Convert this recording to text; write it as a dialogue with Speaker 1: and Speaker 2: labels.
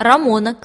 Speaker 1: рамонок.